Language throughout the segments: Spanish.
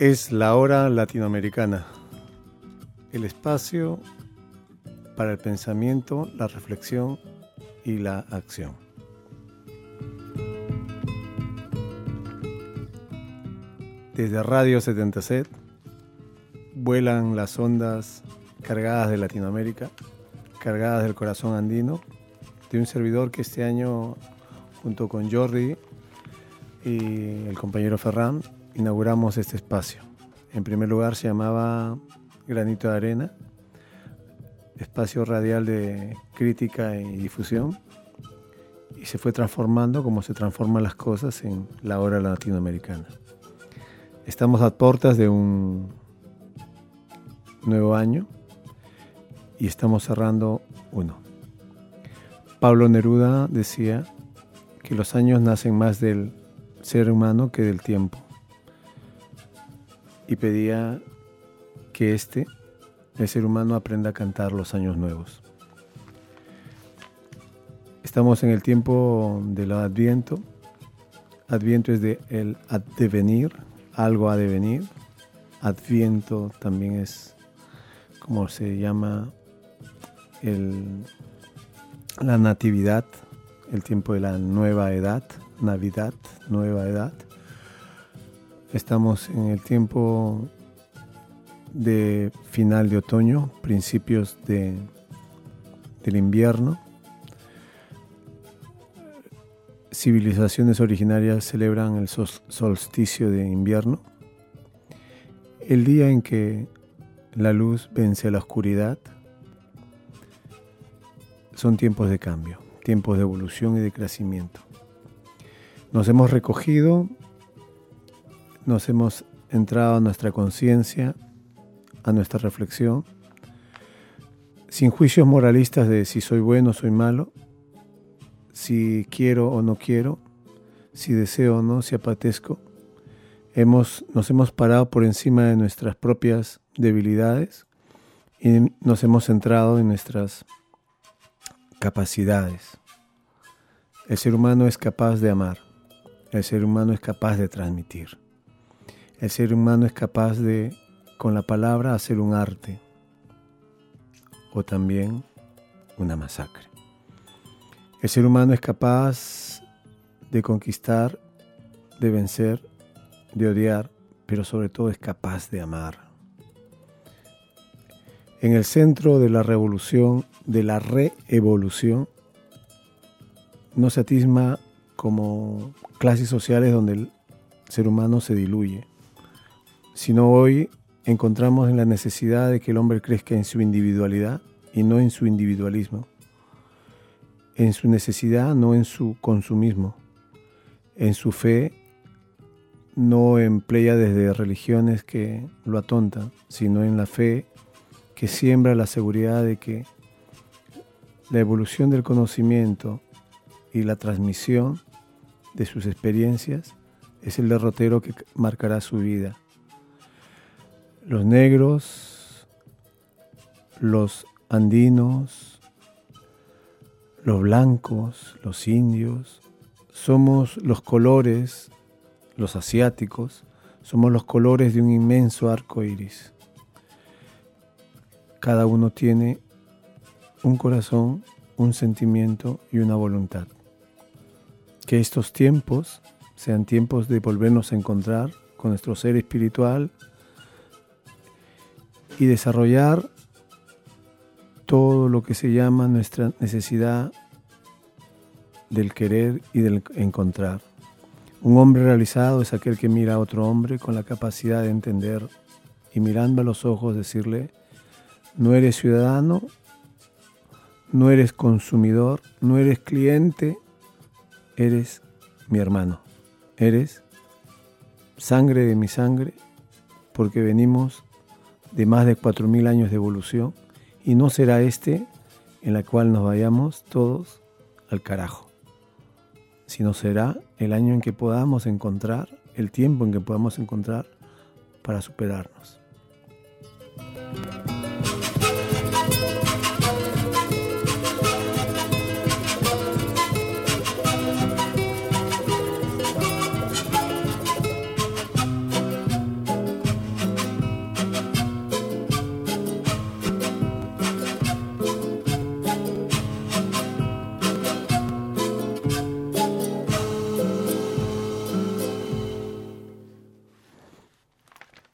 Es la hora latinoamericana, el espacio para el pensamiento, la reflexión y la acción. Desde Radio 77 vuelan las ondas cargadas de Latinoamérica, cargadas del corazón andino, de un servidor que este año, junto con Jordi y el compañero Ferran, inauguramos este espacio. En primer lugar se llamaba Granito de Arena, espacio radial de crítica y difusión, y se fue transformando como se transforman las cosas en la hora latinoamericana. Estamos a puertas de un nuevo año y estamos cerrando uno. Pablo Neruda decía que los años nacen más del ser humano que del tiempo y pedía que este, el ser humano, aprenda a cantar los años nuevos. Estamos en el tiempo del Adviento. Adviento es de el advenir, algo ha de venir. Adviento también es como se llama el, la natividad, el tiempo de la nueva edad, Navidad, nueva edad. Estamos en el tiempo de final de otoño, principios de, del invierno. Civilizaciones originarias celebran el solsticio de invierno, el día en que la luz vence a la oscuridad. Son tiempos de cambio, tiempos de evolución y de crecimiento. Nos hemos recogido nos hemos entrado a nuestra conciencia, a nuestra reflexión, sin juicios moralistas de si soy bueno o soy malo, si quiero o no quiero, si deseo o no, si apatezco. Hemos, nos hemos parado por encima de nuestras propias debilidades y nos hemos centrado en nuestras capacidades. El ser humano es capaz de amar, el ser humano es capaz de transmitir. El ser humano es capaz de, con la palabra, hacer un arte o también una masacre. El ser humano es capaz de conquistar, de vencer, de odiar, pero sobre todo es capaz de amar. En el centro de la revolución, de la reevolución, no se atisma como clases sociales donde el ser humano se diluye sino hoy encontramos en la necesidad de que el hombre crezca en su individualidad y no en su individualismo, en su necesidad, no en su consumismo, en su fe, no en pléyades de religiones que lo atontan, sino en la fe que siembra la seguridad de que la evolución del conocimiento y la transmisión de sus experiencias es el derrotero que marcará su vida los negros, los andinos, los blancos, los indios, somos los colores, los asiáticos, somos los colores de un inmenso arco iris. Cada uno tiene un corazón, un sentimiento y una voluntad. Que estos tiempos sean tiempos de volvernos a encontrar con nuestro ser espiritual y desarrollar todo lo que se llama nuestra necesidad del querer y del encontrar. Un hombre realizado es aquel que mira a otro hombre con la capacidad de entender y mirando a los ojos decirle, no eres ciudadano, no eres consumidor, no eres cliente, eres mi hermano, eres sangre de mi sangre, porque venimos de más de 4.000 años de evolución y no será este en la cual nos vayamos todos al carajo, sino será el año en que podamos encontrar, el tiempo en que podamos encontrar para superarnos.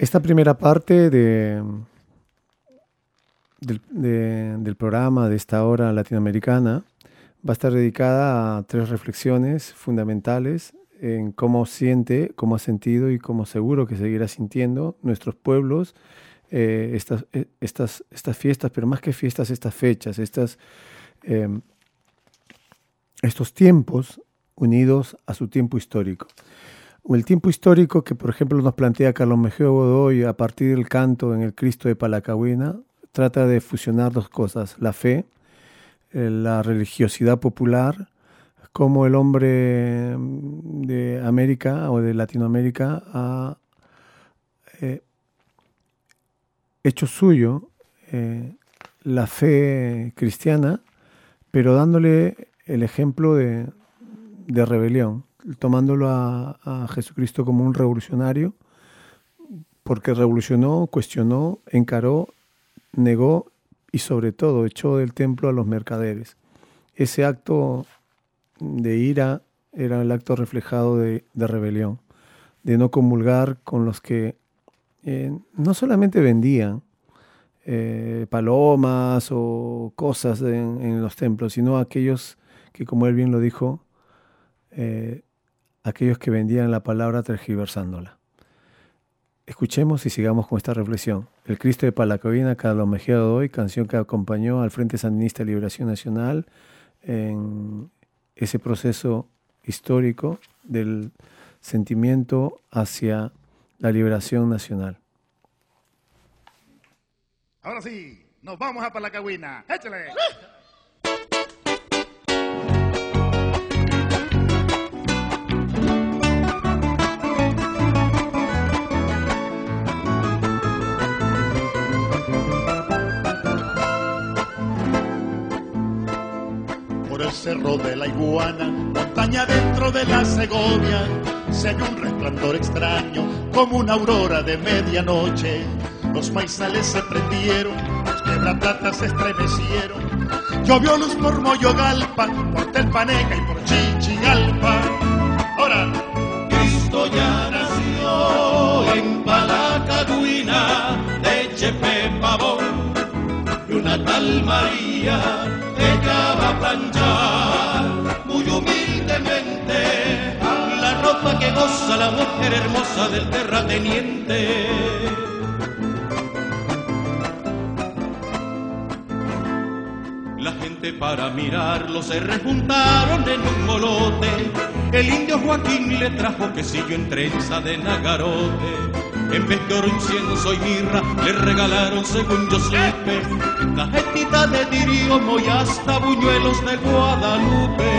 Esta primera parte de, del, programa de esta hora latinoamericana va a estar dedicada a tres reflexiones fundamentales en cómo siente, cómo ha sentido y cómo seguro que seguirá sintiendo nuestros pueblos eh, estas, eh, estas, estas fiestas, pero más que fiestas, estas fechas, estas, em, estos tiempos unidos a su tiempo histórico el tiempo histórico que, por ejemplo, nos plantea Carlos Mejía Godoy a partir del canto en el Cristo de Palacagüina, trata de fusionar dos cosas, la fe, eh, la religiosidad popular, como el hombre de América o de Latinoamérica ha eh, hecho suyo eh, la fe cristiana, pero dándole el ejemplo de rebelión tomándolo a, Jesucristo como un revolucionario, porque revolucionó, cuestionó, encaró, negó y sobre todo echó del templo a los mercaderes. Ese acto de ira era el acto reflejado de, rebelión, de no comulgar con los que eh, no solamente vendían eh, palomas o cosas en, los templos, sino aquellos que, como él bien lo dijo, eh, aquellos que vendían la palabra tergiversándola. Escuchemos y sigamos con esta reflexión. El Cristo de Palacovina, Carlos Mejía de hoy, canción que acompañó al Frente Sandinista de Liberación Nacional en ese proceso histórico del sentimiento hacia la liberación nacional. Ahora sí, nos vamos a Palacagüina. ¡Échale! Cerro de la iguana, montaña dentro de la Segovia, se ve un resplandor extraño como una aurora de medianoche. Los maizales se prendieron, los quebraplatas se estremecieron. Llovió luz por Moyogalpa, por Telpaneca y por Chichigalpa. Ahora, Cristo ya nació en Palacaduina de Chepe Pavón y una tal María a planchar muy humildemente la ropa que goza la mujer hermosa del terrateniente. La gente para mirarlo se rejuntaron en un molote. El indio Joaquín le trajo quesillo en trenza de nagarote en vez de oro, incienso y mirra, le regalaron, según yo supe, cajetita de diriomo y hasta buñuelos de Guadalupe.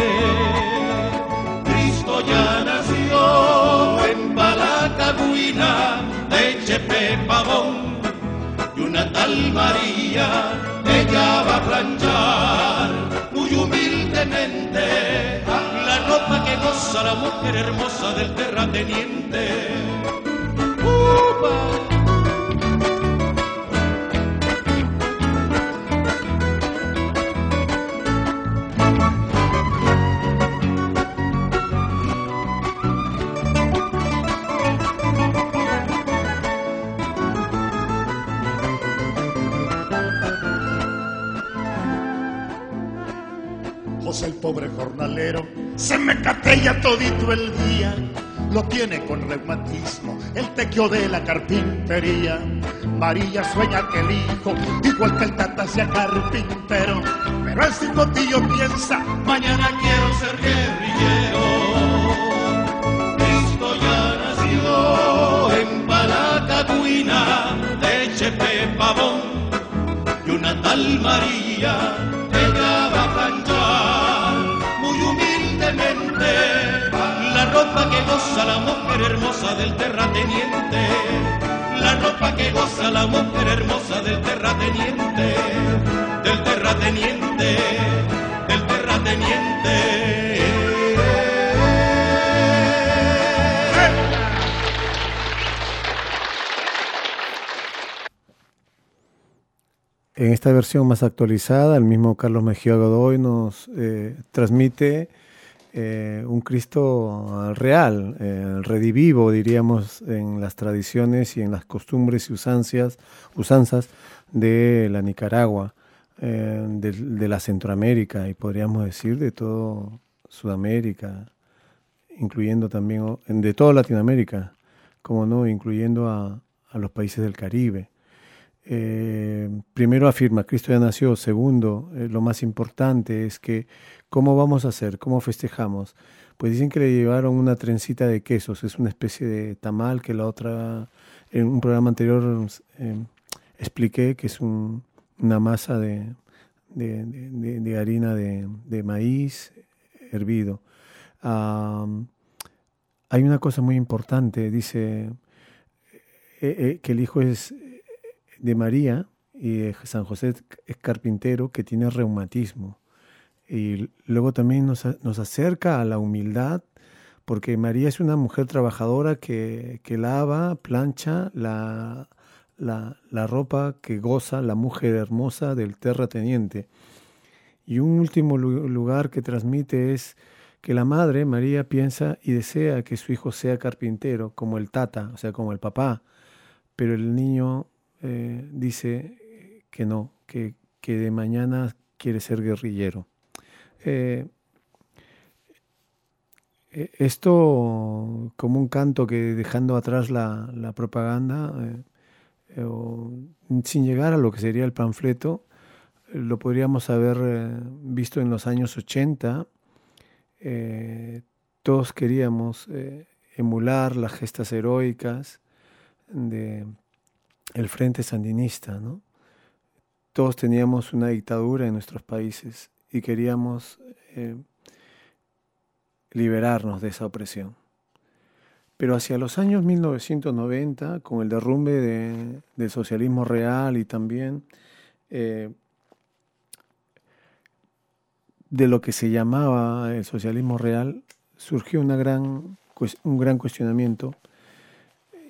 Cristo ya nació en Palacagüina, de Chepe Pavón, y una tal María, ella va a planchar. Muy humildemente la ropa que goza la mujer hermosa del terrateniente El pobre jornalero se me catella todito el día lo tiene con reumatismo, el tequio de la carpintería. María sueña que el hijo, igual que el tata, sea carpintero. Pero el cipotillo piensa, mañana quiero ser guerrillero. Esto ya nació en Palacacuina, de Chepe Pavón, y una tal María, ropa que goza la mujer hermosa del terrateniente la ropa que goza la mujer hermosa del terrateniente, del terrateniente, del terrateniente. En esta versión más actualizada, el mismo Carlos Mejía Godoy nos eh, transmite eh, un Cristo real, eh, redivivo, diríamos, en las tradiciones y en las costumbres y usancias, usanzas de la Nicaragua, eh, de, la Centroamérica y podríamos decir de todo Sudamérica, incluyendo también de toda Latinoamérica, como no, incluyendo a, a los países del Caribe. Primero afirma, Cristo ya nació. Segundo, lo más importante es que, ¿cómo vamos a hacer? ¿Cómo festejamos? Pues dicen que le llevaron una trencita de quesos, es una especie de tamal que la otra, en un programa anterior eh, expliqué que es una masa de, de, harina de, maíz hervido. hay una cosa muy importante, dice que el hijo es de María y San José es carpintero que tiene reumatismo. Y luego también nos, acerca a la humildad, porque María es una mujer trabajadora que, lava, plancha la, la, ropa que goza la mujer hermosa del terrateniente. Y un último lugar que transmite es que la madre, María, piensa y desea que su hijo sea carpintero, como el tata, o sea, como el papá, pero el niño eh, dice que no, que, de mañana quiere ser guerrillero. Eh, eh, esto como un canto que dejando atrás la, propaganda, sin llegar a lo que sería el panfleto, lo podríamos haber visto en los años 80. todos queríamos emular las gestas heroicas de Frente Sandinista, ¿no? Todos teníamos una dictadura en nuestros países y queríamos eh, liberarnos de esa opresión. Pero hacia los años 1990, con el derrumbe del socialismo real y también eh, de lo que se llamaba el socialismo real, surgió un gran cuestionamiento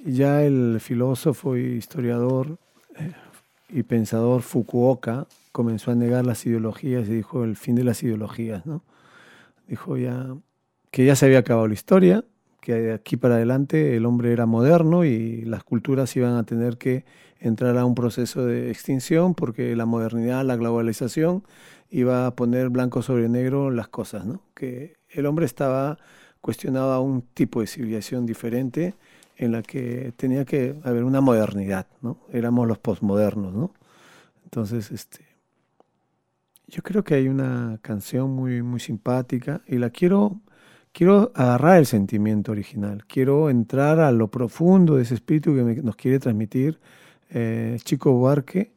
ya el filósofo y historiador eh, y pensador Fukuoka comenzó a negar las ideologías y dijo el fin de las ideologías, ¿no? Dijo ya que ya se había acabado la historia, que de aquí para adelante el hombre era moderno y las culturas iban a tener que entrar a un proceso de extinción porque la modernidad, la globalización iba a poner blanco sobre negro las cosas, ¿no? Que el hombre estaba cuestionado a un tipo de civilización diferente en la que tenía que haber una modernidad, ¿no? Éramos los posmodernos, ¿no? Entonces, este, yo creo que hay una canción muy, muy simpática y la quiero, quiero agarrar el sentimiento original, quiero entrar a lo profundo de ese espíritu que nos quiere transmitir eh, Chico Buarque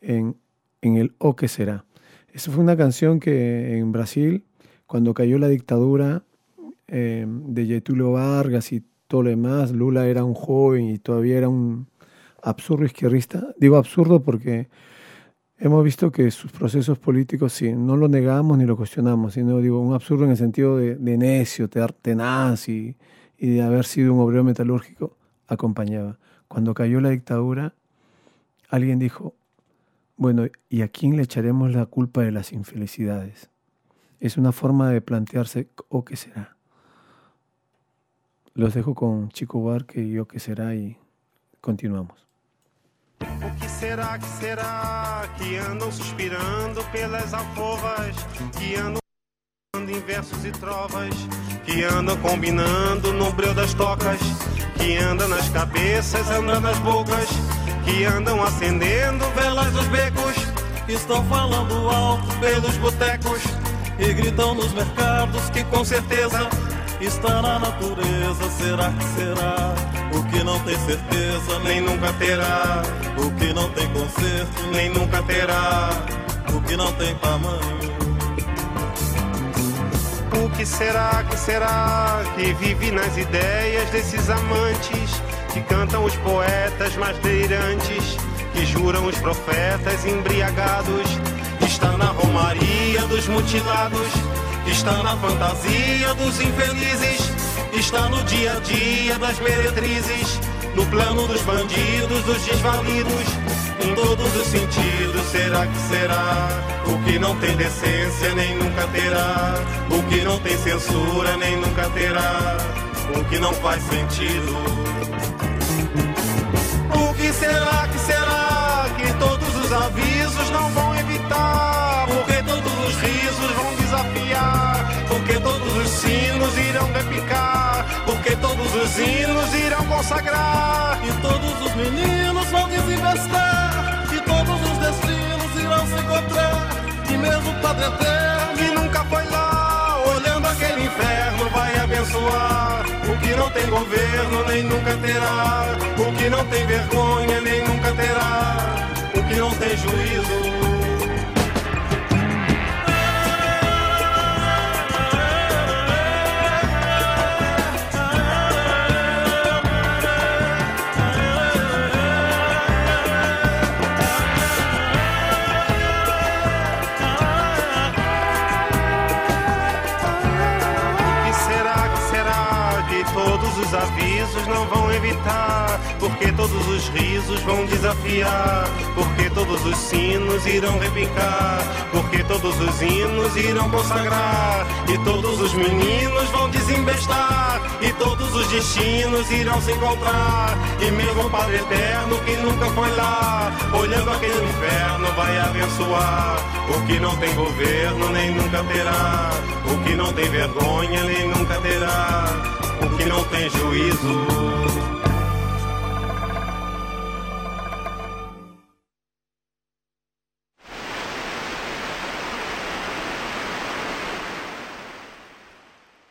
en, en el O que será. Esa fue una canción que en Brasil, cuando cayó la dictadura eh, de Getúlio Vargas y todo lo demás. Lula era un joven y todavía era un absurdo izquierdista. Digo absurdo porque hemos visto que sus procesos políticos, sí, no lo negamos ni lo cuestionamos, sino digo un absurdo en el sentido de, necio, tenaz y, y de haber sido un obrero metalúrgico, acompañaba. Cuando cayó la dictadura, alguien dijo, bueno, ¿y a quién le echaremos la culpa de las infelicidades? Es una forma de plantearse, ¿o qué será? Los dejo com Chico Buarque e O Que Será e continuamos. O que será, que será que andam suspirando pelas alcovas, que andam em versos e trovas, que andam combinando no breu das tocas, que andam nas cabeças, andam nas bocas, que andam acendendo velas nos becos, estão falando alto pelos botecos e gritam nos mercados que com certeza está na natureza. Será que será? O que não tem certeza nem nunca terá. O que não tem conserto nem nunca terá. O que não tem tamanho. O que será, que será que vive nas ideias desses amantes que cantam os poetas mais delirantes, que juram os profetas embriagados? Está na romaria dos mutilados Está na fantasia dos infelizes, está no dia a dia das meretrizes, no plano dos bandidos, dos desvalidos, em todos os sentidos. Será que será? O que não tem decência nem nunca terá, o que não tem censura nem nunca terá, o que não faz sentido. O que será que será que todos os avisos não vão evitar? Todos os sinos irão repicar, porque todos os hinos irão consagrar, e todos os meninos vão desinvestar, e todos os destinos irão se encontrar, e mesmo o Padre Eterno, que nunca foi lá, olhando aquele inferno, vai abençoar. O que não tem governo nem nunca terá, o que não tem vergonha nem nunca terá, o que não tem juízo avisos não vão evitar, porque todos os risos vão desafiar, porque todos os sinos irão repicar, porque todos os hinos irão consagrar, e todos os meninos vão desembestar, e todos os destinos irão se encontrar, e mesmo o Padre Eterno que nunca foi lá, olhando aquele inferno vai abençoar, o que não tem governo nem nunca terá, o que não tem vergonha nem nunca terá o que não tem juízo.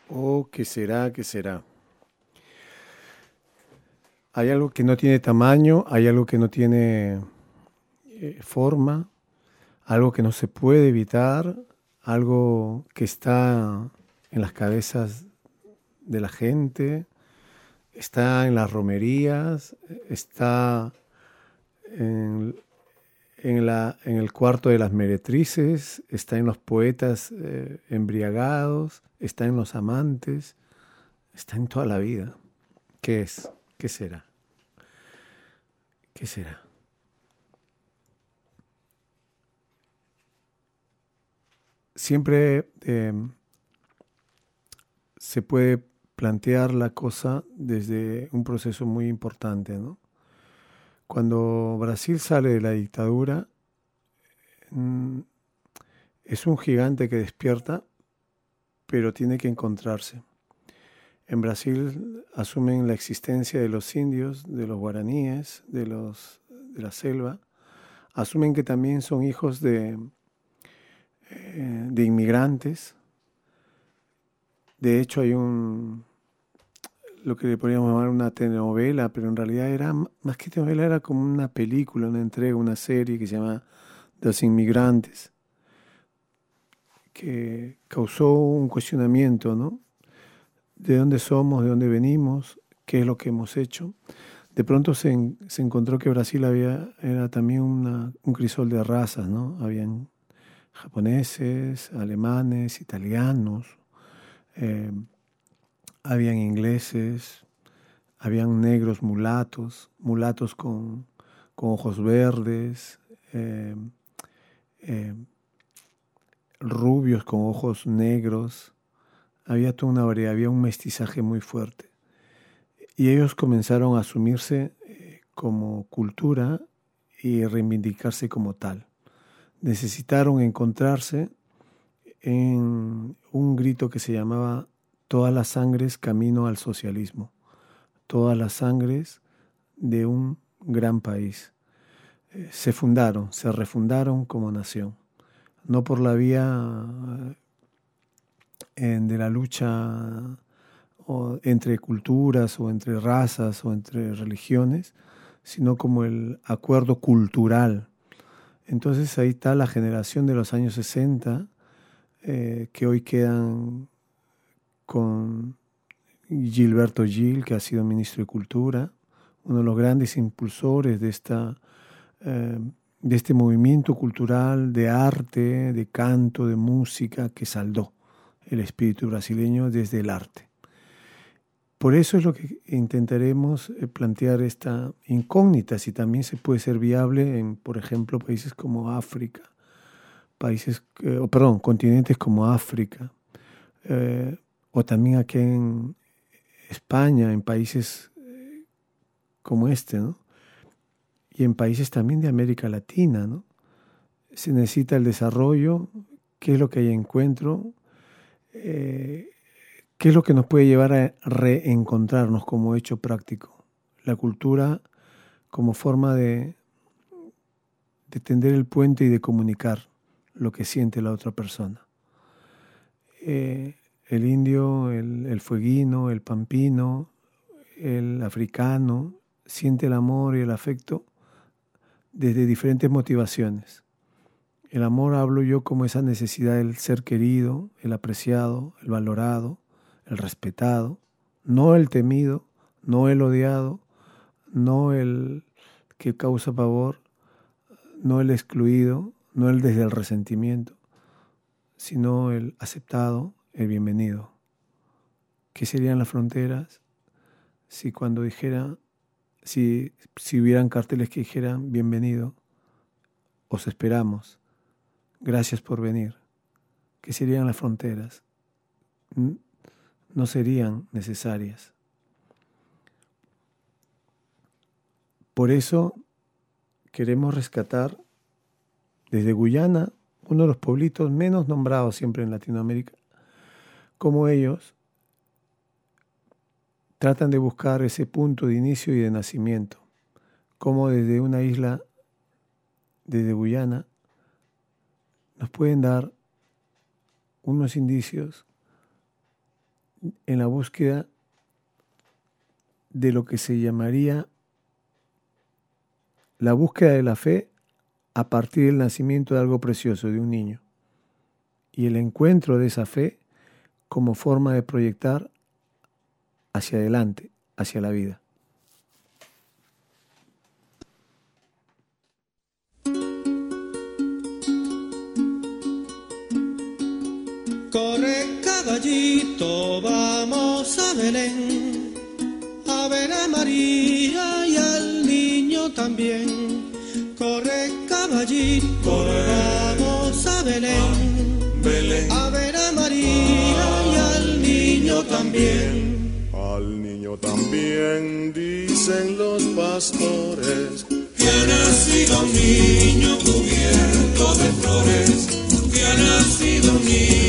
Oh, ¿qué será? ¿Qué será? Hay algo que no tiene tamaño, hay algo que no tiene eh, forma, algo que no se puede evitar, algo que está en las cabezas de la gente, está en las romerías, está en, la, en el cuarto de las meretrices, está en los poetas eh, embriagados, está en los amantes, está en toda la vida. ¿Qué es? ¿Qué será? ¿Qué será? Siempre eh, se puede plantear la cosa desde un proceso muy importante. ¿no? Cuando Brasil sale de la dictadura, mm, es un gigante que despierta, pero tiene que encontrarse. En Brasil asumen la existencia de los indios, de los guaraníes, de, los, de la selva. Asumen que también son hijos de, eh, de inmigrantes, de hecho, hay un, lo que le podríamos llamar una telenovela, pero en realidad era, más que telenovela, era como una película, una entrega, una serie que se llama Los Inmigrantes, que causó un cuestionamiento, ¿no? De dónde somos, de dónde venimos, qué es lo que hemos hecho. De pronto se, se encontró que Brasil había, era también un crisol de razas, ¿no? Habían japoneses, alemanes, italianos, eh, habían ingleses, habían negros mulatos, mulatos con, ojos verdes, eh, eh, rubios con ojos negros. Había toda una variedad, había un mestizaje muy fuerte. Y ellos comenzaron a asumirse como cultura y reivindicarse como tal. Necesitaron encontrarse en un grito que se llamaba Todas las sangres camino al socialismo, todas las sangres de un gran país. eh, se fundaron, se refundaron como nación, no por la vía eh, de la lucha entre culturas o entre razas o entre religiones, sino como el acuerdo cultural. Entonces ahí está la generación de los años 60, eh, que hoy quedan con Gilberto Gil, que ha sido ministro de Cultura, uno de los grandes impulsores de, esta, eh, de este movimiento cultural de arte, de canto, de música, que saldó el espíritu brasileño desde el arte. Por eso es lo que intentaremos eh, plantear esta incógnita, si también se puede ser viable en, por ejemplo, países como África, países, eh, perdón, continentes como África, o también aquí en España, en países como este, ¿no? Y en países también de América Latina, ¿no? Se necesita el desarrollo, qué es lo que hay encuentro, eh, qué es lo que nos puede llevar a reencontrarnos como hecho práctico. La cultura como forma de, de tender el puente y de comunicar lo que siente la otra persona. Eh, el indio, el, el fueguino, el pampino, el africano, siente el amor y el afecto desde diferentes motivaciones. El amor hablo yo como esa necesidad del ser querido, el apreciado, el valorado, el respetado, no el temido, no el odiado, no el que causa pavor, no el excluido, no el desde el resentimiento, sino el aceptado, el bienvenido. ¿Qué serían las fronteras si cuando dijera si, si hubieran carteles que dijeran bienvenido, os esperamos, gracias por venir, que serían las fronteras, no serían necesarias. Por eso queremos rescatar desde Guyana, uno de los pueblitos menos nombrados siempre en Latinoamérica, como ellos tratan de buscar ese punto de inicio y de nacimiento, como desde una isla, desde Guyana, nos pueden dar unos indicios en la búsqueda de lo que se llamaría la búsqueda de la fe a partir del nacimiento de algo precioso, de un niño, y el encuentro de esa fe como forma de proyectar hacia adelante, hacia la vida. Corre caballito, vamos a Belén, a ver a María y al niño también. Caballito, vamos a Belén, Belén, a ver a María y al niño también. También dicen los pastores. Que ha nacido un niño cubierto de flores, que ha nacido un niño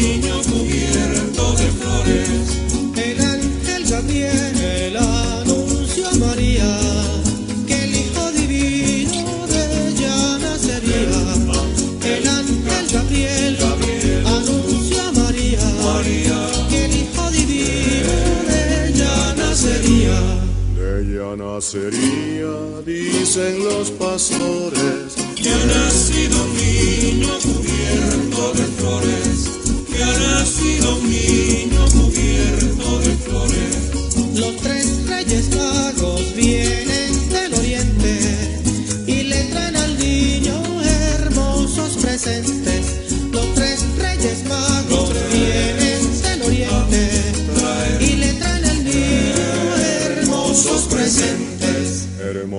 nacería, dicen los pastores, que ha nacido un niño cubierto de flores, que ha nacido un niño cubierto de flores. Los tres reyes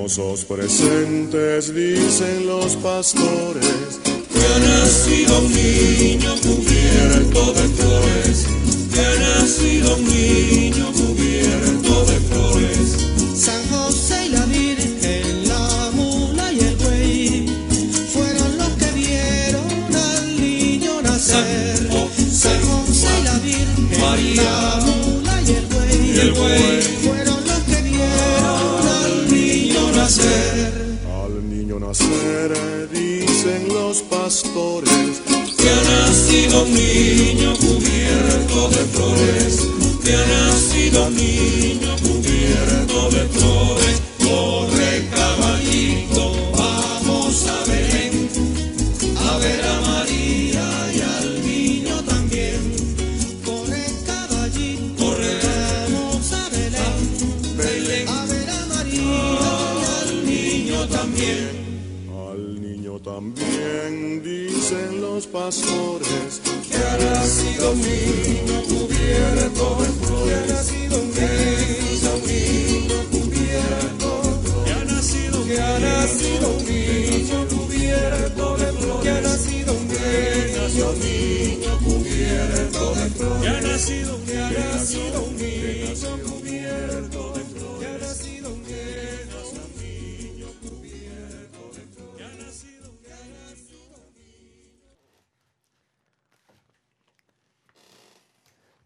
Hermosos presentes, dicen los pastores, que ha nacido un niño cubierto de flores, que ha nacido un niño nacido un niño cubierto de flores, que ha nacido un niño cubierto de flores. Corre caballito, vamos a Belén, a ver a María y al niño también. Corre caballito, Corre, vamos a Belén, Belén, a ver a María. al niño también. al niño también dicen los pastores, Que ha nacido un niño cubierto de flores, que ha nacido un niño cubierto de flores, que ha nacido un niño cubierto de flores, que ha nacido un niño cubierto de flores,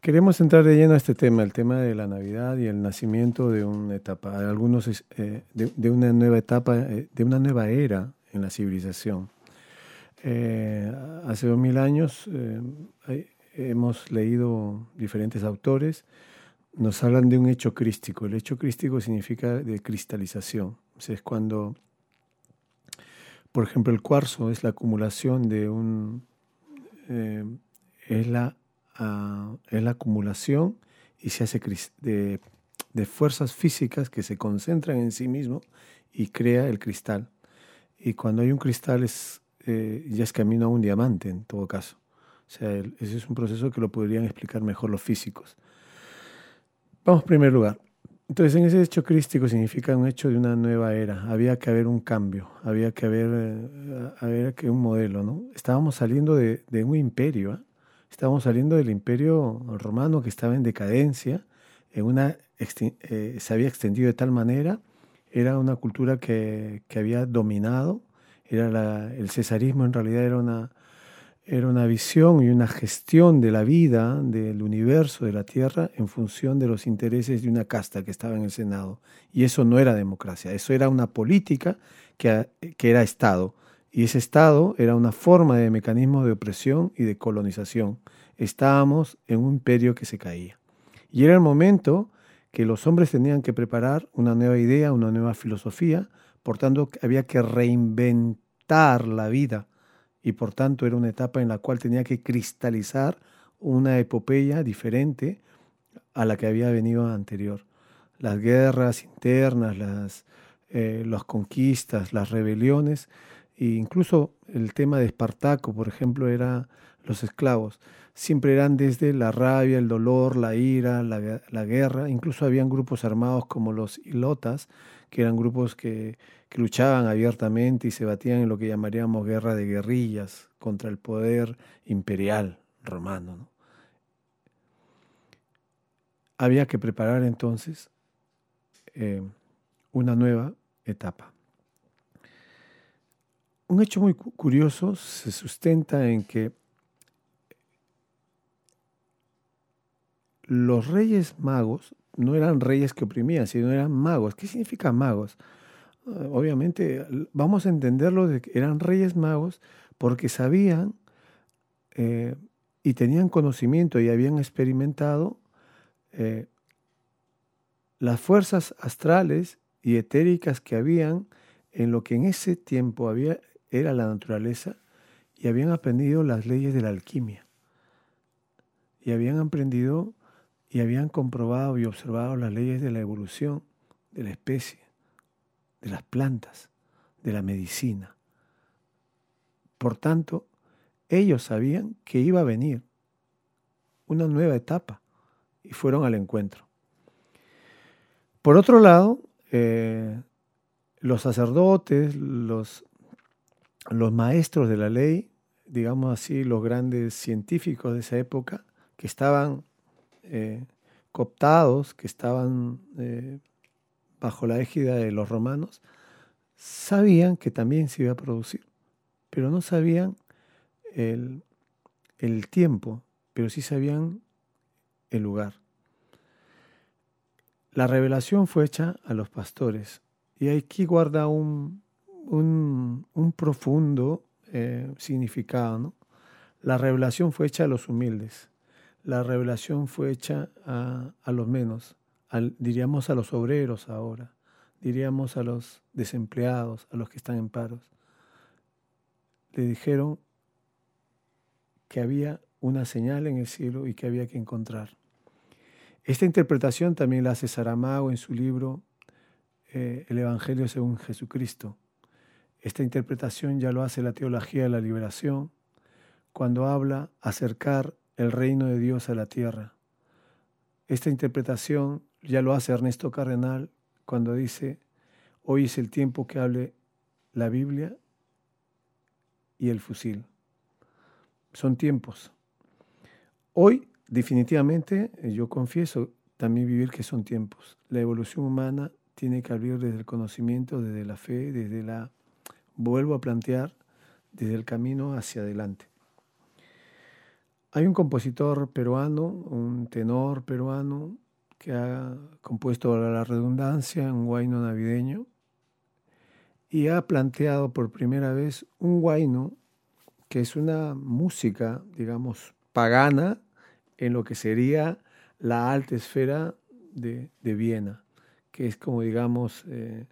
Queremos entrar de lleno a este tema, el tema de la Navidad y el nacimiento de una etapa, eh, de, de una nueva etapa, eh, de una nueva era en la civilización. Eh, hace dos mil años eh, hemos leído diferentes autores, nos hablan de un hecho crístico. El hecho crístico significa de cristalización. Es cuando, por ejemplo, el cuarzo es la acumulación de un, eh, es la es la acumulación y se hace de, de fuerzas físicas que se concentran en sí mismo y crea el cristal. Y cuando hay un cristal es, eh, ya es camino a un diamante en todo caso. O sea, el- ese es un proceso que lo podrían explicar mejor los físicos. Vamos, en primer lugar. Entonces, en ese hecho crístico significa un hecho de una nueva era. Había que haber un cambio, había que haber, eh, que un modelo, ¿no? Estábamos saliendo de, de un imperio, ¿ah? Estábamos saliendo del imperio romano que estaba en decadencia, extin- eh, se había extendido de tal manera, era una cultura que, había dominado, era el cesarismo en realidad era una, era una visión y una gestión de la vida, del universo, de la tierra, en función de los intereses de una casta que estaba en el Senado. Y eso no era democracia, eso era una política que, que era Estado. Y ese Estado era una forma de mecanismo de opresión y de colonización. Estábamos en un imperio que se caía. Y era el momento que los hombres tenían que preparar una nueva idea, una nueva filosofía, por tanto había que reinventar la vida y por tanto era una etapa en la cual tenía que cristalizar una epopeya diferente a la que había venido anterior. Las guerras internas, las, eh, las conquistas, las rebeliones, incluso el tema de Espartaco, por ejemplo, era los esclavos. Siempre eran desde la rabia, el dolor, la ira, la, guerra. Incluso habían grupos armados como los ilotas, que eran grupos que, que luchaban abiertamente y se batían en lo que llamaríamos guerra de guerrillas contra el poder imperial romano. ¿no? Había que preparar entonces eh, una nueva etapa. Un hecho muy cu- curioso se sustenta en que los reyes magos no eran reyes que oprimían, sino eran magos. ¿Qué significa magos? Eh, Obviamente vamos a entenderlo de que eran reyes magos porque sabían eh, y tenían conocimiento y habían experimentado eh, las fuerzas astrales y etéricas que habían en lo que en ese tiempo había, era la naturaleza y habían aprendido las leyes de la alquimia. Y habían aprendido y habían comprobado y observado las leyes de la evolución de la especie, de las plantas, de la medicina. Por tanto, ellos sabían que iba a venir una nueva etapa y fueron al encuentro. Por otro lado, eh, los sacerdotes, los, los maestros de la ley, digamos así, los grandes científicos de esa época, que estaban eh, cooptados, que estaban eh, bajo la égida de los romanos, sabían que también se iba a producir, pero no sabían el, el tiempo, pero sí sabían el lugar. La revelación fue hecha a los pastores y aquí guarda un, un, un profundo eh, significado. ¿no? La revelación fue hecha a los humildes, la revelación fue hecha a, los menos, diríamos a los obreros ahora, diríamos a los desempleados, a los que están en paros. Le dijeron que había una señal en el cielo y que había que encontrar. Esta interpretación también la hace Saramago en su libro eh, El Evangelio según Jesucristo. Esta interpretación ya lo hace la teología de la liberación cuando habla acercar el reino de Dios a la tierra. Esta interpretación ya lo hace Ernesto Cardenal cuando dice, hoy es el tiempo que hable la Biblia y el fusil. Son tiempos. Hoy, definitivamente, yo confieso también vivir que son tiempos. La evolución humana tiene que abrir desde el conocimiento, desde la fe, desde la, vuelvo a plantear, desde el camino hacia adelante. Hay un compositor peruano, un tenor peruano, que ha compuesto la redundancia un guayno navideño y ha planteado por primera vez un guayno que es una música, digamos, pagana en lo que sería la alta esfera de, de Viena, que es como, digamos, eh,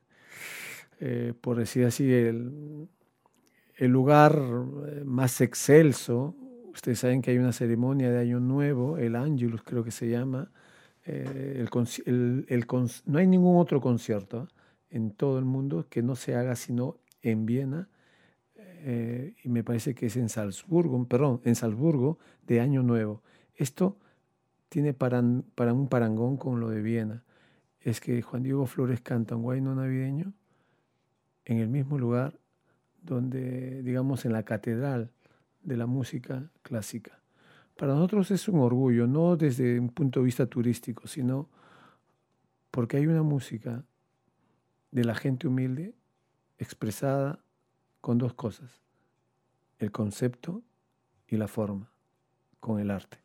eh, por decir así, el, el lugar eh, más excelso. Ustedes saben que hay una ceremonia de Año Nuevo, el Angelus creo que se llama. eh, el no hay ningún otro concierto en todo el mundo que no se haga sino en Viena y me parece que es en Salzburgo, perdón, en Salzburgo de Año Nuevo. Esto tiene para, para un parangón con lo de Viena. Es que Juan Diego Flores canta un guayno navideño en el mismo lugar donde, digamos, en la catedral de la música clásica. Para nosotros es un orgullo, no desde un punto de vista turístico, sino porque hay una música de la gente humilde expresada con dos cosas, el concepto y la forma, con el arte.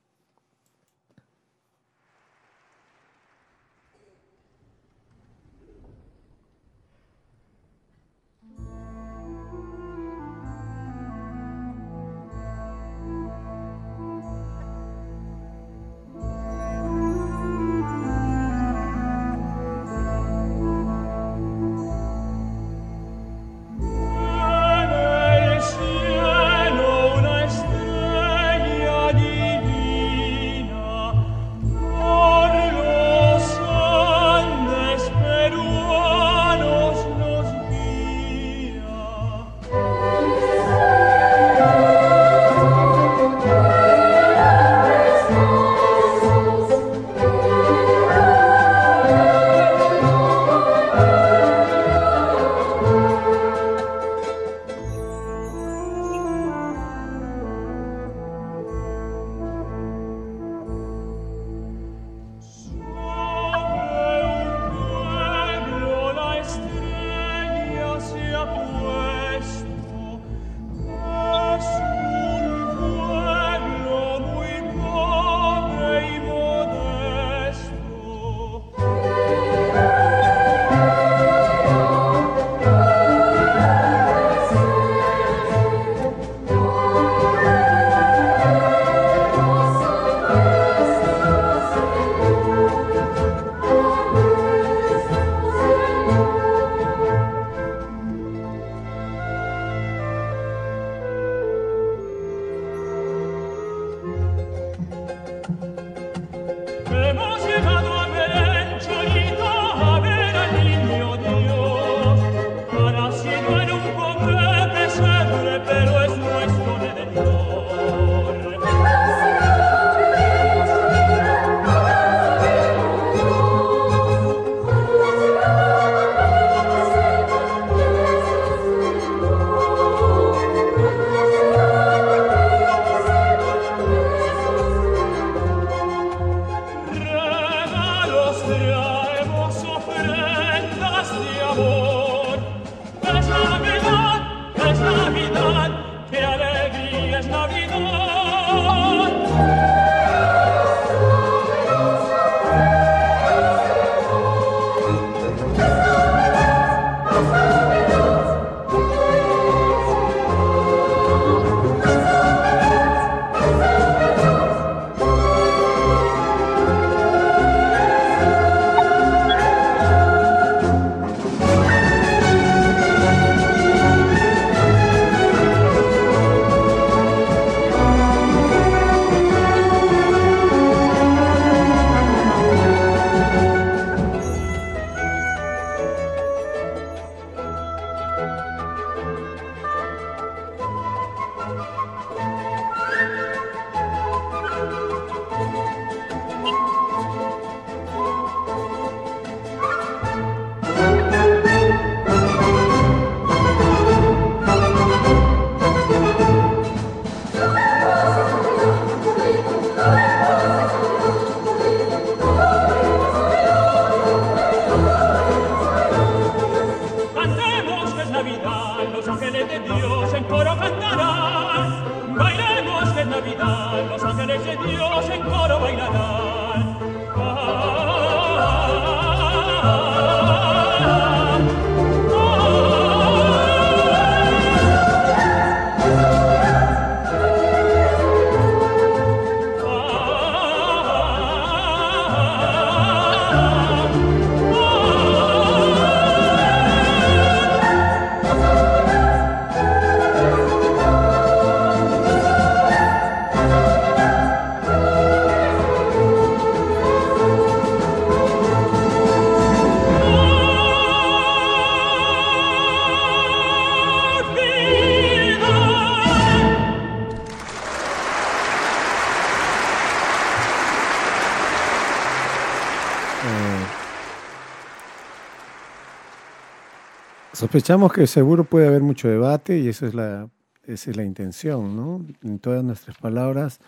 Sospechamos que seguro puede haber mucho debate y eso es la, esa es la intención, ¿no? En todas nuestras palabras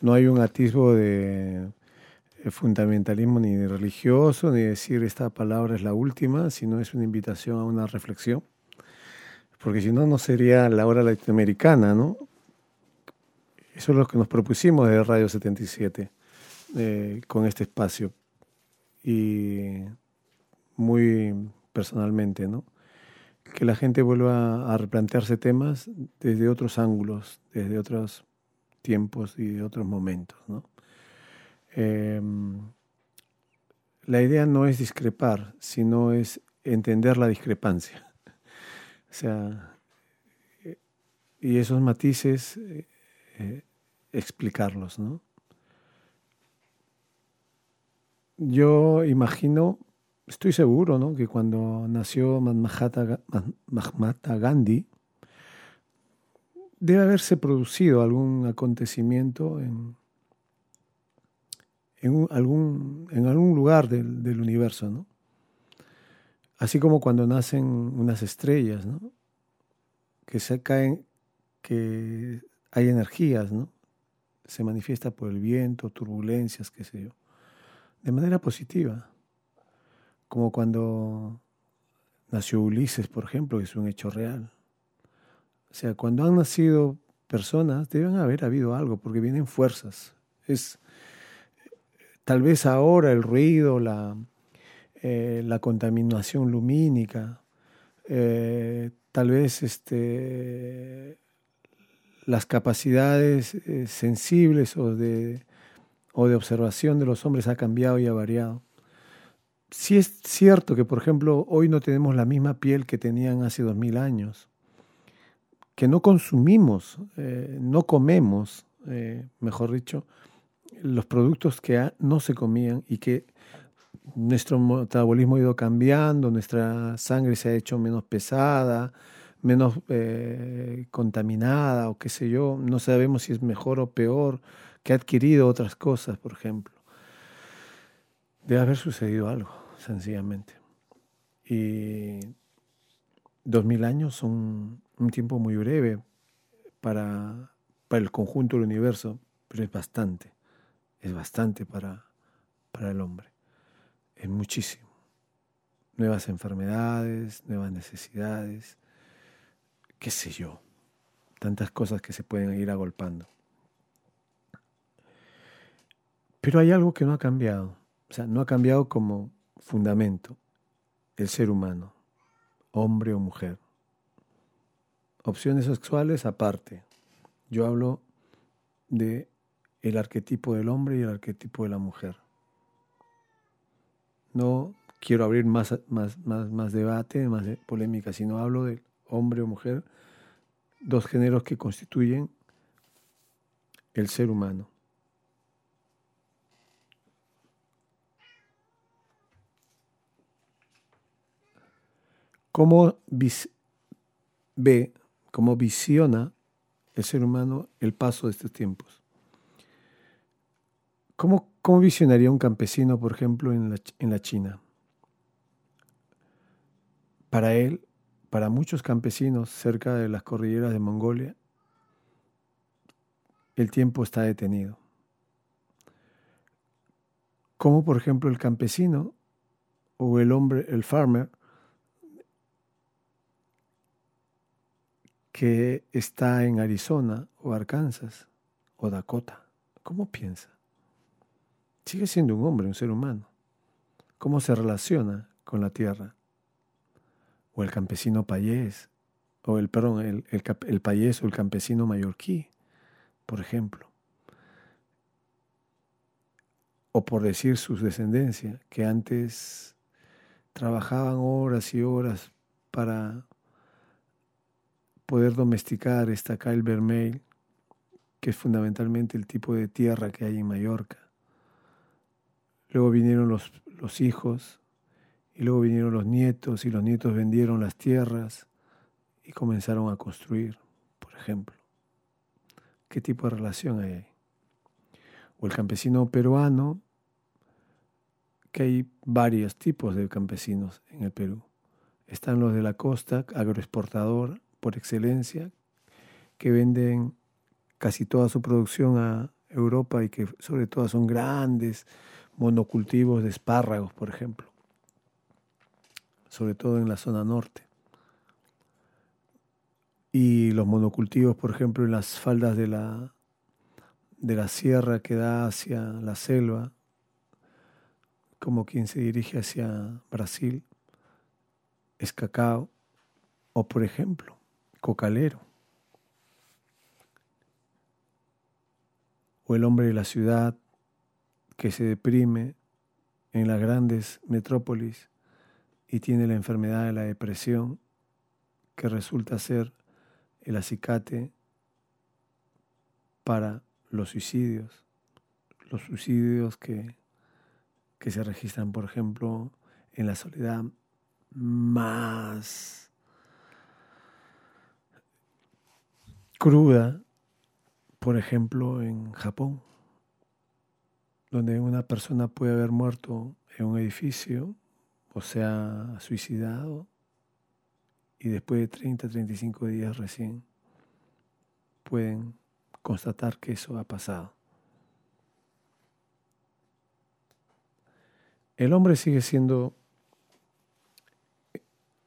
no hay un atisbo de fundamentalismo ni religioso, ni decir esta palabra es la última, sino es una invitación a una reflexión. Porque si no, no sería la hora latinoamericana, ¿no? Eso es lo que nos propusimos de Radio 77 eh, con este espacio. Y muy personalmente, ¿no? Que la gente vuelva a replantearse temas desde otros ángulos, desde otros tiempos y de otros momentos, ¿no? Eh, la idea no es discrepar, sino es entender la discrepancia. O sea, y esos matices eh, eh, explicarlos, ¿no? Yo imagino, estoy seguro, ¿no? Que cuando nació Mahatma Gandhi, debe haberse producido algún acontecimiento en, en, algún, en algún lugar del, del universo, ¿no? Así como cuando nacen unas estrellas, ¿no? Que se caen, que hay energías, ¿no? Se manifiesta por el viento, turbulencias, qué sé yo. De manera positiva. Como cuando nació Ulises, por ejemplo, que es un hecho real. O sea, cuando han nacido personas, deben haber habido algo, porque vienen fuerzas. Es tal vez ahora el ruido, la, eh, la contaminación lumínica, eh, tal vez este, las capacidades eh, sensibles o de, o de observación de los hombres ha cambiado y ha variado. Sí es cierto que, por ejemplo, hoy no tenemos la misma piel que tenían hace dos mil años, que no consumimos, eh, no comemos, eh, mejor dicho, los productos que no se comían y que nuestro metabolismo ha ido cambiando, nuestra sangre se ha hecho menos pesada, menos eh, contaminada o qué sé yo, no sabemos si es mejor o peor, que ha adquirido otras cosas, por ejemplo. Debe haber sucedido algo, sencillamente. Y dos mil años son un tiempo muy breve para, para el conjunto del universo, pero es bastante, es bastante para, para el hombre, es muchísimo. Nuevas enfermedades, nuevas necesidades, qué sé yo, tantas cosas que se pueden ir agolpando. Pero hay algo que no ha cambiado, o sea, no ha cambiado como fundamento, el ser humano, hombre o mujer. Opciones sexuales aparte. Yo hablo de el arquetipo del hombre y el arquetipo de la mujer. No quiero abrir más, más, más, más debate, más polémica, sino hablo del hombre o mujer, dos géneros que constituyen el ser humano. ¿Cómo ve, cómo visiona el ser humano el paso de estos tiempos? ¿Cómo, cómo visionaría un campesino, por ejemplo, en la, en la China? Para él, para muchos campesinos cerca de las cordilleras de Mongolia, el tiempo está detenido. Como por ejemplo el campesino o el hombre, el farmer, que está en Arizona o Arkansas o Dakota, ¿Cómo piensa? Sigue siendo un hombre, un ser humano. ¿Cómo se relaciona con la tierra? O el campesino payés, o el, perdón, el, el, payés o el campesino mallorquí, por ejemplo. O por decir sus descendencia, que antes trabajaban horas y horas para poder domesticar esta Kyle Vermeil, que es fundamentalmente el tipo de tierra que hay en Mallorca. Luego vinieron los, los hijos, y luego vinieron los nietos, y los nietos vendieron las tierras y comenzaron a construir, por ejemplo. ¿Qué tipo de relación hay ahí? O el campesino peruano, que hay varios tipos de campesinos en el Perú. Están los de la costa, agroexportador por excelencia, que venden casi toda su producción a Europa y que sobre todo son grandes monocultivos de espárragos, por ejemplo, sobre todo en la zona norte. Y los monocultivos, por ejemplo, en las faldas de la, de la sierra que da hacia la selva, como quien se dirige hacia Brasil, es cacao, o por ejemplo, cocalero. O el hombre de la ciudad que se deprime en las grandes metrópolis y tiene la enfermedad de la depresión, que resulta ser el acicate para los suicidios, los suicidios que, que se registran, por ejemplo, en la soledad más cruda, por ejemplo, en Japón, donde una persona puede haber muerto en un edificio, o sea, suicidado, y después de 30, 35 días recién pueden constatar que eso ha pasado. El hombre sigue siendo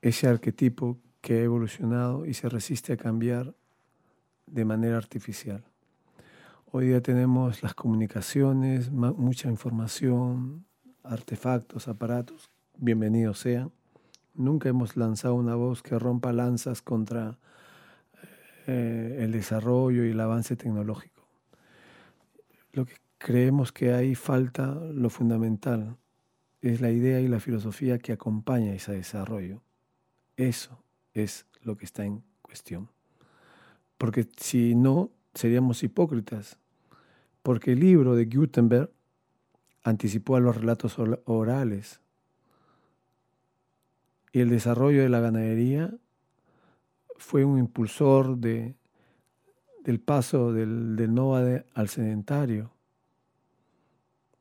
ese arquetipo que ha evolucionado y se resiste a cambiar de manera artificial. Hoy día tenemos las comunicaciones, mucha información, artefactos, aparatos, bienvenidos sean. Nunca hemos lanzado una voz que rompa lanzas contra eh, el desarrollo y el avance tecnológico. Lo que creemos que hay falta, lo fundamental, es la idea y la filosofía que acompaña ese desarrollo. Eso es lo que está en cuestión. Porque si no, seríamos hipócritas. Porque el libro de Gutenberg anticipó a los relatos orales. Y el desarrollo de la ganadería fue un impulsor de, del paso del, del nómade al sedentario.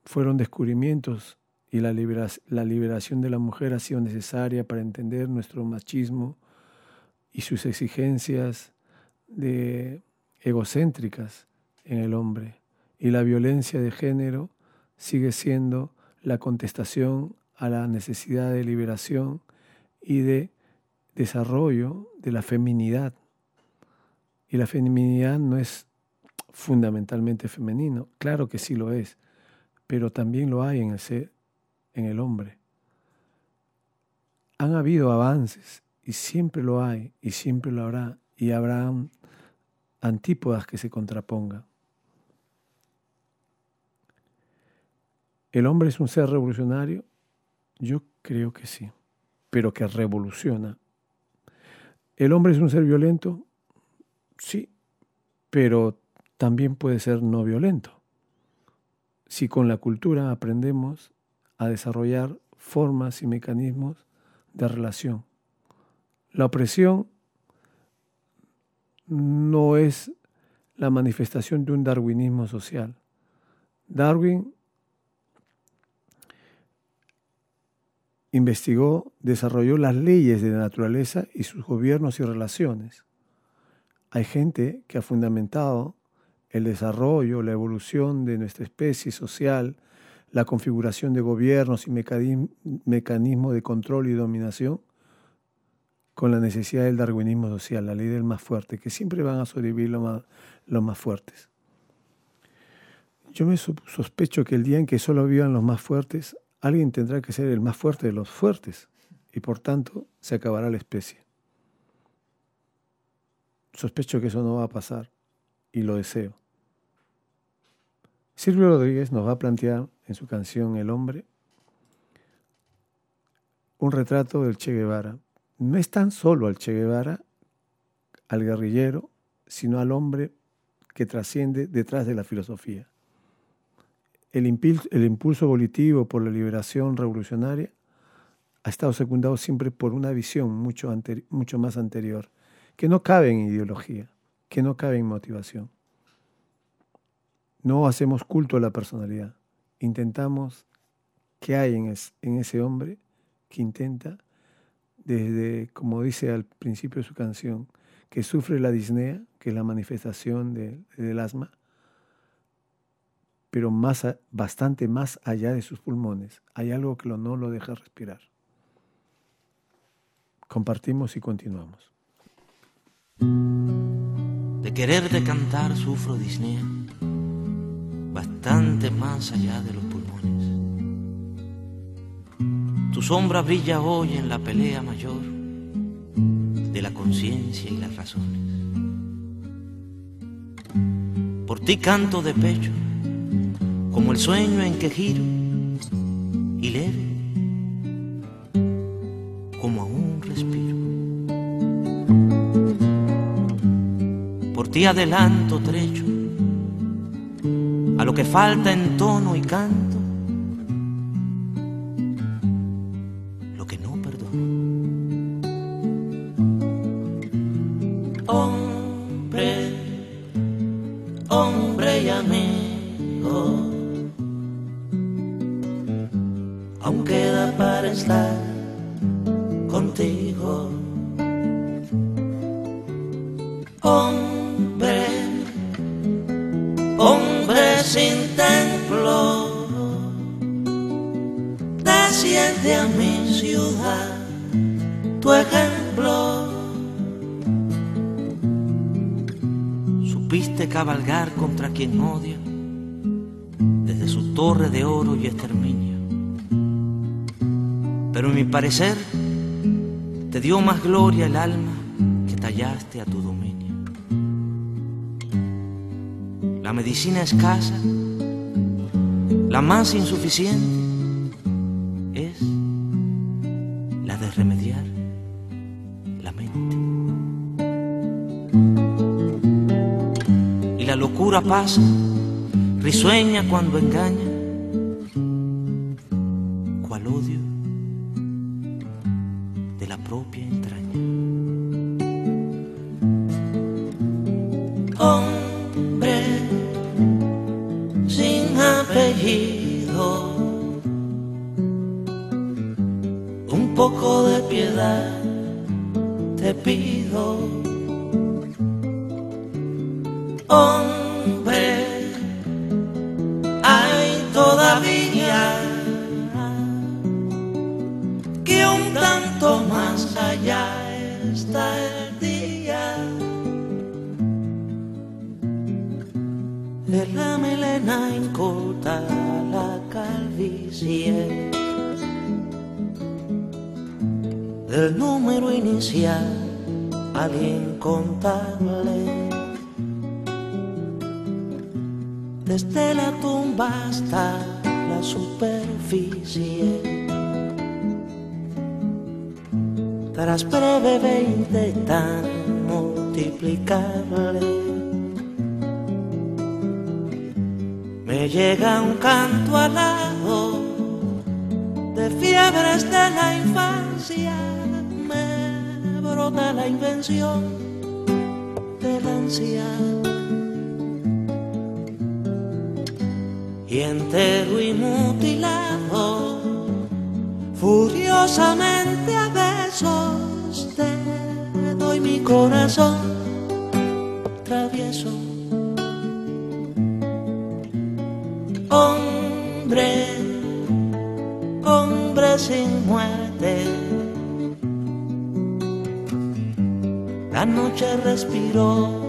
Fueron descubrimientos y la, la liberación de la mujer ha sido necesaria para entender nuestro machismo y sus exigencias de egocéntricas en el hombre. Y la violencia de género sigue siendo la contestación a la necesidad de liberación y de desarrollo de la feminidad. Y la feminidad no es fundamentalmente femenino, claro que sí lo es, pero también lo hay en el ser, en el hombre. Han habido avances y siempre lo hay y siempre lo habrá y habrá antípodas que se contrapongan. ¿El hombre es un ser revolucionario? Yo creo que sí, pero que revoluciona. ¿El hombre es un ser violento? Sí, pero también puede ser no violento. Si con la cultura aprendemos a desarrollar formas y mecanismos de relación. La opresión no es la manifestación de un darwinismo social. Darwin investigó, desarrolló las leyes de la naturaleza y sus gobiernos y relaciones. Hay gente que ha fundamentado el desarrollo, la evolución de nuestra especie social, la configuración de gobiernos y mecanismos de control y dominación con la necesidad del darwinismo social, la ley del más fuerte, que siempre van a sobrevivir los más, los más fuertes. yo me so- sospecho que el día en que solo vivan los más fuertes, alguien tendrá que ser el más fuerte de los fuertes y por tanto se acabará la especie. Sospecho que eso no va a pasar y lo deseo. Silvio Rodríguez nos va a plantear en su canción El hombre un retrato del Che Guevara. No es tan solo al Che Guevara, al guerrillero, sino al hombre que trasciende detrás de la filosofía. El, impil- el impulso volitivo por la liberación revolucionaria ha estado secundado siempre por una visión mucho, más anterior, que no cabe en ideología, que no cabe en motivación. No hacemos culto a la personalidad, intentamos qué hay en ese hombre que intenta, desde, como dice al principio de su canción, que sufre la disnea, que es la manifestación de- del asma, pero más bastante más allá de sus pulmones. Hay algo que no lo deja respirar. Compartimos y continuamos. De quererte cantar sufro disnea, bastante más allá de los Tu sombra brilla hoy en la pelea mayor de la conciencia y las razones. Por ti canto de pecho, como el sueño en que giro, y leve, como aún respiro. Por ti adelanto trecho a lo que falta en tono y canto, quien odia desde su torre de oro y exterminio. Pero en mi parecer te dio más gloria el alma que tallaste a tu dominio. La medicina escasa, la más insuficiente, Locura pasa, risueña cuando engaña, Y entero y mutilado, furiosamente a besos te doy mi corazón travieso. hombre, hombre sin muerte. La noche respiró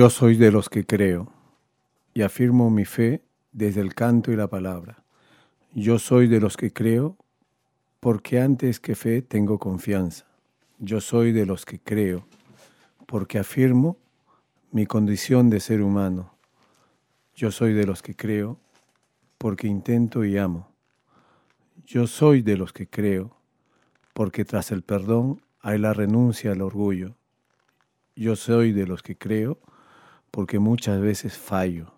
Yo soy de los que creo y afirmo mi fe desde el canto y la palabra. Yo soy de los que creo porque antes que fe tengo confianza. Yo soy de los que creo porque afirmo mi condición de ser humano. Yo soy de los que creo porque intento y amo. Yo soy de los que creo porque tras el perdón hay la renuncia al orgullo. Yo soy de los que creo porque muchas veces fallo.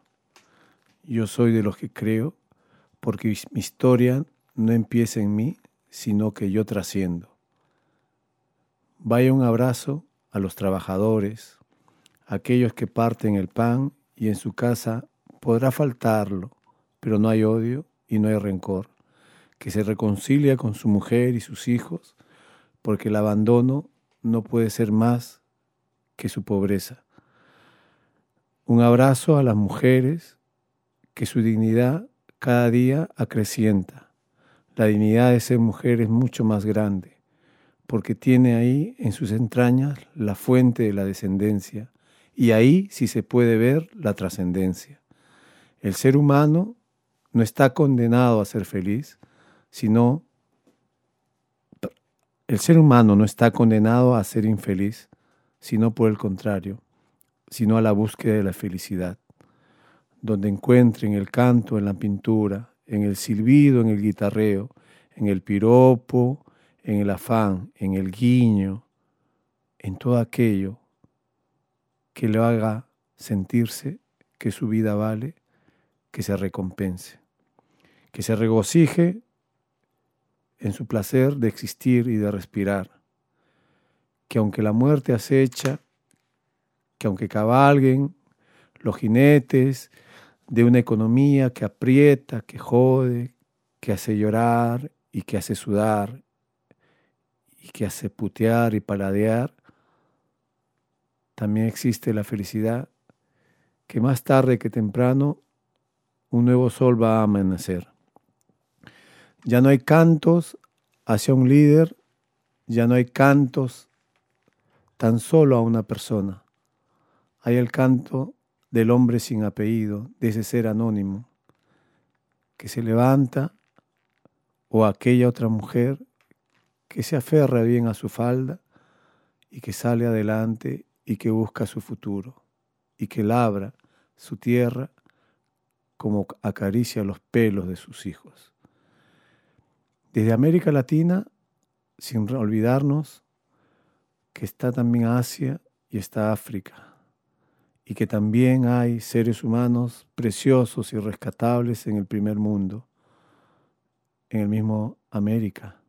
Yo soy de los que creo porque mi historia no empieza en mí, sino que yo trasciendo. Vaya un abrazo a los trabajadores, aquellos que parten el pan y en su casa podrá faltarlo, pero no hay odio y no hay rencor, que se reconcilia con su mujer y sus hijos, porque el abandono no puede ser más que su pobreza. Un abrazo a las mujeres, que su dignidad cada día acrecienta. La dignidad de ser mujer es mucho más grande, porque tiene ahí en sus entrañas la fuente de la descendencia, y ahí sí se puede ver la trascendencia. El ser humano no está condenado a ser feliz, sino el ser humano no está condenado a ser infeliz, sino por el contrario, sino a la búsqueda de la felicidad, donde encuentre en el canto, en la pintura, en el silbido, en el guitarreo, en el piropo, en el afán, en el guiño, en todo aquello que le haga sentirse que su vida vale, que se recompense, que se regocije en su placer de existir y de respirar, que aunque la muerte acecha, que aunque cabalguen los jinetes de una economía que aprieta, que jode, que hace llorar y que hace sudar y que hace putear y paladear, también existe la felicidad que más tarde que temprano un nuevo sol va a amanecer. Ya no hay cantos hacia un líder, ya no hay cantos tan solo a una persona. Hay el canto del hombre sin apellido, de ese ser anónimo, que se levanta, o aquella otra mujer que se aferra bien a su falda y que sale adelante y que busca su futuro y que labra su tierra como acaricia los pelos de sus hijos. Desde América Latina, sin olvidarnos que está también Asia y está África, y que también hay seres humanos preciosos y rescatables en el primer mundo, en el mismo América,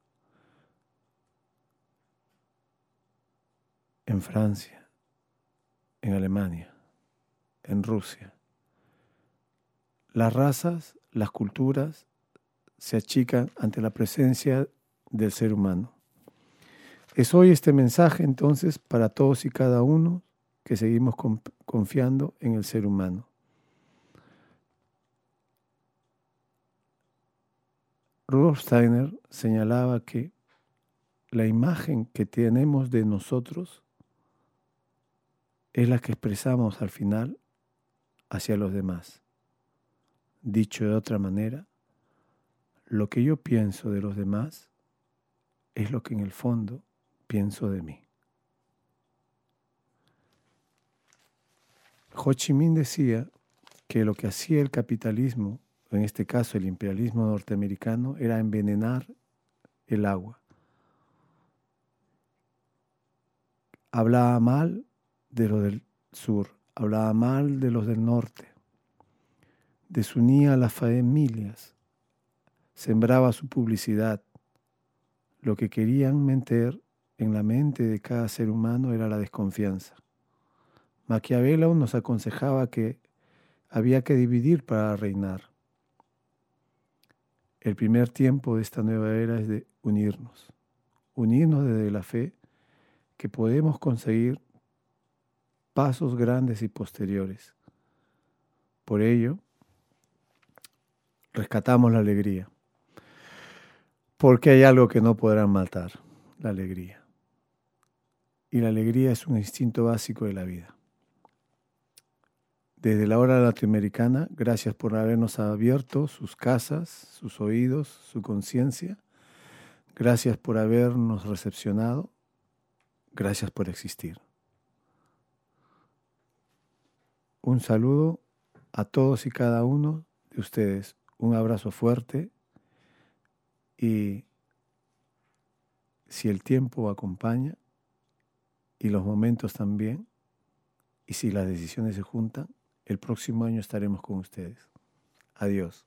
en Francia, en Alemania, en Rusia. Las razas, las culturas se achican ante la presencia del ser humano. Es hoy este mensaje entonces para todos y cada uno que seguimos confiando en el ser humano. Rudolf Steiner señalaba que la imagen que tenemos de nosotros es la que expresamos al final hacia los demás. Dicho de otra manera, lo que yo pienso de los demás es lo que en el fondo pienso de mí. Ho Chi Minh decía que lo que hacía el capitalismo, en este caso el imperialismo norteamericano, era envenenar el agua. Hablaba mal de los del sur, hablaba mal de los del norte, desunía a las familias, sembraba su publicidad. Lo que querían meter en la mente de cada ser humano era la desconfianza. Maquiavelo nos aconsejaba que había que dividir para reinar. El primer tiempo de esta nueva era es de unirnos, unirnos desde la fe que podemos conseguir pasos grandes y posteriores. Por ello, rescatamos la alegría, porque hay algo que no podrán matar, la alegría. Y la alegría es un instinto básico de la vida. Desde la hora latinoamericana, gracias por habernos abierto sus casas, sus oídos, su conciencia. Gracias por habernos recepcionado. Gracias por existir. Un saludo a todos y cada uno de ustedes. Un abrazo fuerte y si el tiempo acompaña y los momentos también, y si las decisiones se juntan, el próximo año estaremos con ustedes. Adiós.